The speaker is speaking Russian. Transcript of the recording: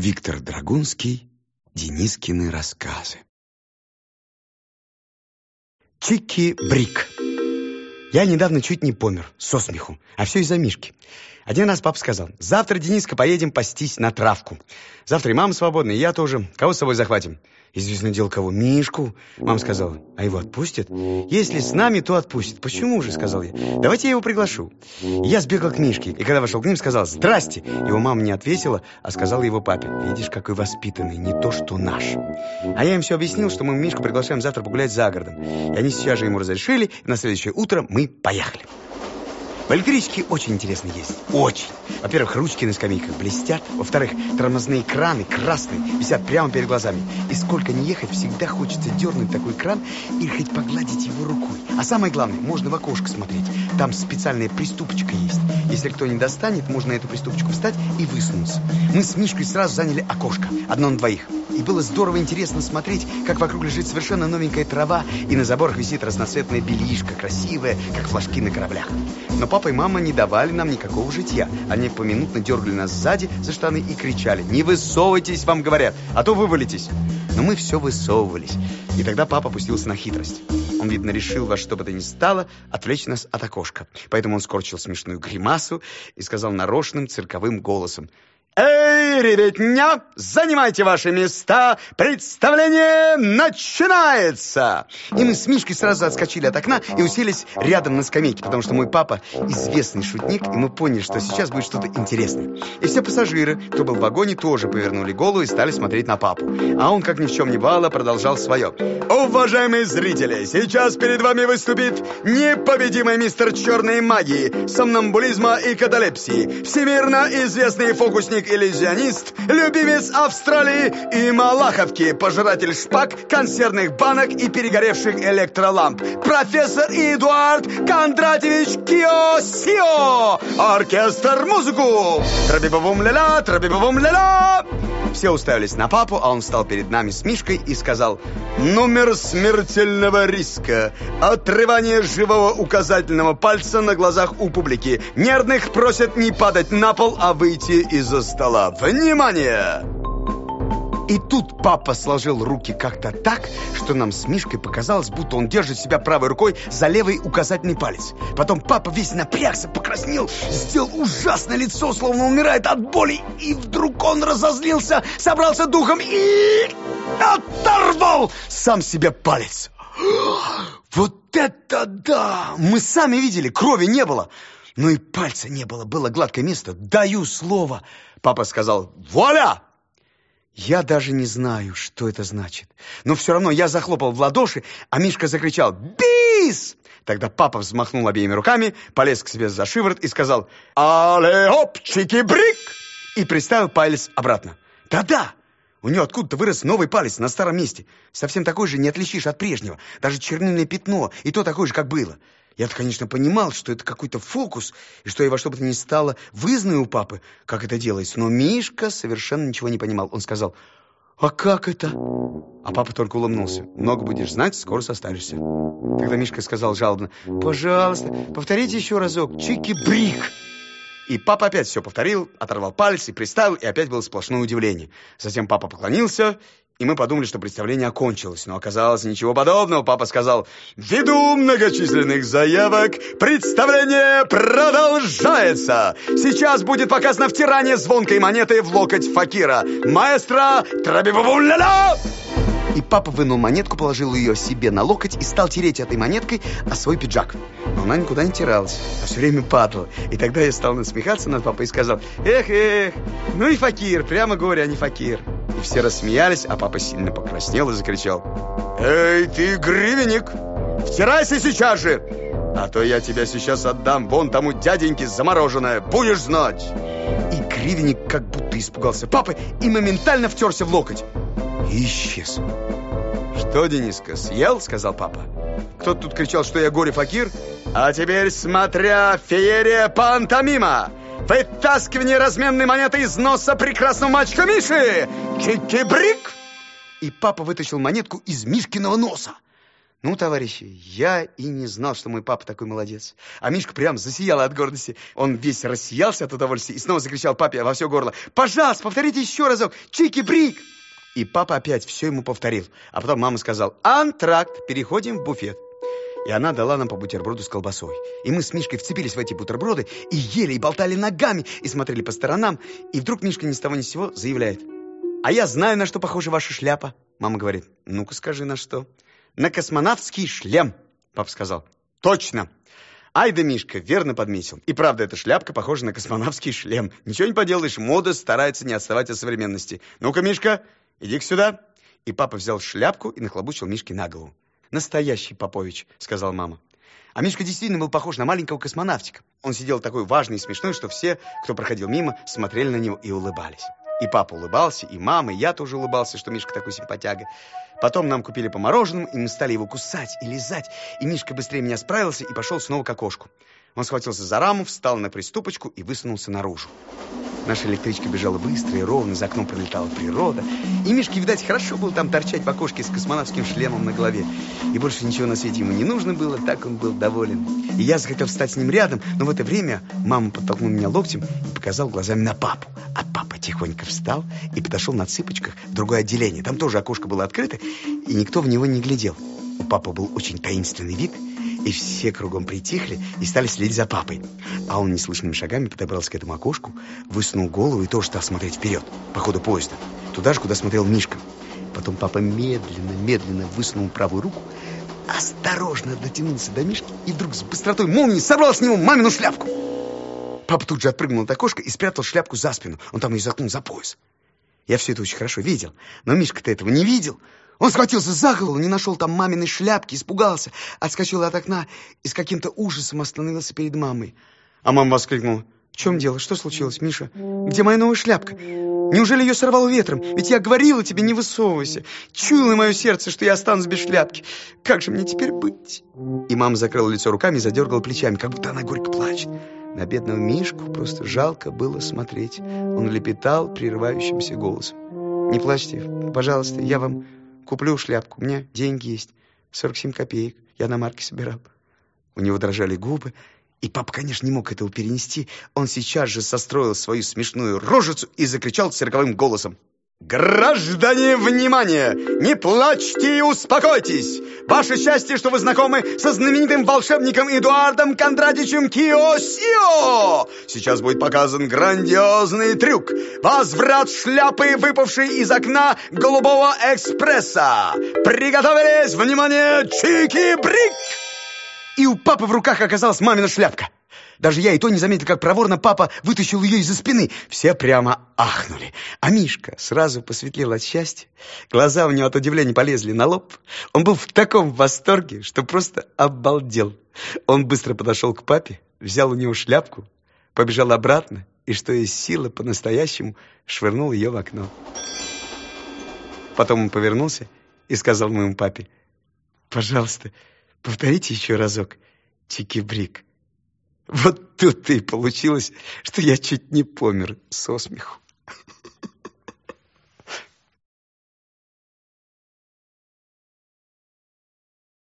Виктор Драгунский, Денискины рассказы. Чики-брик. Я недавно чуть не помер со смеху, а все из-за Мишки. Один раз папа сказал, завтра, Дениска, поедем пастись на травку. Завтра и мама свободна, и я тоже. Кого с собой захватим? Известно дело кого, Мишку. Мама сказала, а его отпустят? Если с нами, то отпустят. Почему же, сказал я. Давайте я его приглашу. Я сбегал к Мишке, и когда вошел к ним, сказал, здрасте. Его мама не ответила, а сказала его папе, видишь, какой воспитанный, не то что наш. А я им все объяснил, что мы Мишку приглашаем завтра погулять за городом. И они сейчас же ему разрешили, и на следующее утро мы поехали. В электричке очень интересно ездить. Очень. Во-первых, ручки на скамейках блестят. Во-вторых, тормозные краны красные, висят прямо перед глазами. И сколько не ехать, всегда хочется дернуть такой кран и хоть погладить его рукой. А самое главное, можно в окошко смотреть. Там специальная приступочка есть. Если кто не достанет, можно эту приступочку встать и высунуться. Мы с Мишкой сразу заняли окошко. Одно на двоих. И было здорово интересно смотреть, как вокруг лежит совершенно новенькая трава, и на заборах висит разноцветная бельишка, красивая, как флажки на кораблях. Но папа и мама не давали нам никакого житья. Они поминутно дергали нас сзади за штаны и кричали «Не высовывайтесь, вам говорят, а то вывалитесь». Но мы все высовывались. И тогда папа пустился на хитрость. Он, видно, решил во что бы то ни стало отвлечь нас от окошка. Поэтому он скорчил смешную гримасу и сказал нарочным цирковым голосом «Эй, ребятня, занимайте ваши места, представление начинается!» И мы с Мишкой сразу отскочили от окна и уселись рядом на скамейке, потому что мой папа известный шутник, и мы поняли, что сейчас будет что-то интересное. И все пассажиры, кто был в вагоне, тоже повернули голову и стали смотреть на папу. А он, как ни в чем не бывало, продолжал свое. «Уважаемые зрители, сейчас перед вами выступит непобедимый мистер черной магии, сомнамбулизма и каталепсии, всемирно известный фокусник иллюзионист, любимец Австралии и Малаховки, пожиратель шпаг, консервных банок и перегоревших электроламп. Профессор Эдуард Кондратьевич Киосио! Оркестр музыку! Трабибовум ля-ля, трабибовум ля-ля! Все уставились на папу, а он встал перед нами с Мишкой и сказал «Номер смертельного риска. Отрывание живого указательного пальца на глазах у публики. Нервных просят не падать на пол, а выйти из-за стола. Внимание!» И тут папа сложил руки как-то так, что нам с Мишкой показалось, будто он держит себя правой рукой за левый указательный палец. Потом папа весь напрягся, покраснел, сделал ужасное лицо, словно умирает от боли. И вдруг он разозлился, собрался духом и оторвал сам себе палец. Вот это да! Мы сами видели, крови не было. Но и пальца не было, было гладкое место. Даю слово. Папа сказал «Вуаля!» Я даже не знаю, что это значит. Но все равно я захлопал в ладоши, а Мишка закричал «Бис!». Тогда папа взмахнул обеими руками, полез к себе за шиворот и сказал «Але-оп, чики-брик!» и приставил палец обратно. «Да-да!» У нее откуда-то вырос новый палец на старом месте. Совсем такой же не отличишь от прежнего. Даже чернильное пятно, и то такое же, как было. Я-то, конечно, понимал, что это какой-то фокус, и что я во что бы то ни стало вызнаю у папы, как это делается. Но Мишка совершенно ничего не понимал. Он сказал, «А как это?» А папа только улыбнулся. «Много будешь знать, скоро состаришься». Тогда Мишка сказал жалобно, «Пожалуйста, повторите еще разок. Чики-брик!» И папа опять все повторил, оторвал палец и приставил, и опять было сплошное удивление. Затем папа поклонился и мы подумали, что представление окончилось, но оказалось ничего подобного. Папа сказал, ввиду многочисленных заявок, представление продолжается. Сейчас будет показано втирание звонкой монеты в локоть факира. Маэстро, трабибабум-ля-ля! И папа вынул монетку, положил ее себе на локоть и стал тереть этой монеткой о свой пиджак. Но она никуда не тиралась, а все время падала. И тогда я стал насмехаться над папой и сказал, эх, эх, ну и факир, прямо горе, а не факир. И все рассмеялись, а папа сильно покраснел и закричал, эй, ты гривенник, втирайся сейчас же, а то я тебя сейчас отдам вон тому дяденьке замороженное, будешь знать. И гривенник как будто испугался папы и моментально втерся в локоть и исчез. «Что, Дениска, съел?» — сказал папа. Кто-то тут кричал, что я горе-факир. А теперь, смотря, феерия пантомима! Вытаскивание разменной монеты из носа прекрасного мальчика Миши! Чики-брик! И папа вытащил монетку из Мишкиного носа. Ну, товарищи, я и не знал, что мой папа такой молодец. А Мишка прям засиял от гордости. Он весь рассиялся от удовольствия и снова закричал папе во все горло. «Пожалуйста, повторите еще разок! Чики-брик!» И папа опять все ему повторил. А потом мама сказала, «Антракт, переходим в буфет». И она дала нам по бутерброду с колбасой. И мы с Мишкой вцепились в эти бутерброды и ели, и болтали ногами, и смотрели по сторонам. И вдруг Мишка ни с того ни с сего заявляет, «А я знаю, на что похожа ваша шляпа». Мама говорит, «Ну-ка скажи, на что?» на космонавтский шлем, папа сказал. Точно. Ай да Мишка, верно подметил. И правда, эта шляпка похожа на космонавтский шлем. Ничего не поделаешь, мода старается не отставать от современности. Ну-ка, Мишка, иди-ка сюда. И папа взял шляпку и нахлобучил Мишке на голову. «Настоящий Попович», — сказала мама. А Мишка действительно был похож на маленького космонавтика. Он сидел такой важный и смешной, что все, кто проходил мимо, смотрели на него и улыбались. И папа улыбался, и мама, и я тоже улыбался, что Мишка такой симпатяга. Потом нам купили по мороженому, и мы стали его кусать и лизать. И Мишка быстрее меня справился и пошел снова к окошку. Он схватился за раму, встал на приступочку и высунулся наружу. Наша электричка бежала быстро и ровно, за окном пролетала природа. И Мишке, видать, хорошо было там торчать в окошке с космонавтским шлемом на голове. И больше ничего на свете ему не нужно было, так он был доволен. И я захотел встать с ним рядом, но в это время мама подтолкнула меня локтем и показал глазами на папу. А папа тихонько встал и подошел на цыпочках в другое отделение. Там тоже окошко было открыто, и никто в него не глядел. У папы был очень таинственный вид – и все кругом притихли и стали следить за папой. А он неслышными шагами подобрался к этому окошку, высунул голову и тоже стал смотреть вперед, по ходу поезда, туда же, куда смотрел Мишка. Потом папа медленно-медленно высунул правую руку, осторожно дотянулся до Мишки и вдруг с быстротой молнии сорвал с него мамину шляпку. Папа тут же отпрыгнул от окошка и спрятал шляпку за спину. Он там ее заткнул за пояс. Я все это очень хорошо видел, но Мишка-то этого не видел. Он схватился за голову, не нашел там маминой шляпки, испугался, отскочил от окна и с каким-то ужасом остановился перед мамой. А мама воскликнула. «В чем дело? Что случилось, Миша? Где моя новая шляпка? Неужели ее сорвало ветром? Ведь я говорила тебе, не высовывайся. Чуяло мое сердце, что я останусь без шляпки. Как же мне теперь быть?» И мама закрыла лицо руками и задергала плечами, как будто она горько плачет. На бедного Мишку просто жалко было смотреть. Он лепетал прерывающимся голосом. «Не плачьте, пожалуйста, я вам Куплю шляпку, у меня деньги есть. 47 копеек, я на марке собирал. У него дрожали губы, и папа, конечно, не мог этого перенести. Он сейчас же состроил свою смешную рожицу и закричал цирковым голосом. Граждане, внимание! Не плачьте и успокойтесь! Ваше счастье, что вы знакомы со знаменитым волшебником Эдуардом Кондратичем Киосио! Сейчас будет показан грандиозный трюк. Возврат шляпы, выпавшей из окна голубого экспресса. Приготовились! Внимание! Чики-брик! И у папы в руках оказалась мамина шляпка. Даже я и то не заметил, как проворно папа вытащил ее из-за спины. Все прямо ахнули. А Мишка сразу посветлел от счастья. Глаза у него от удивления полезли на лоб. Он был в таком восторге, что просто обалдел. Он быстро подошел к папе, взял у него шляпку, побежал обратно и, что из силы по-настоящему, швырнул ее в окно. Потом он повернулся и сказал моему папе, «Пожалуйста, повторите еще разок, Чики-брик». Вот тут и получилось, что я чуть не помер со смеху.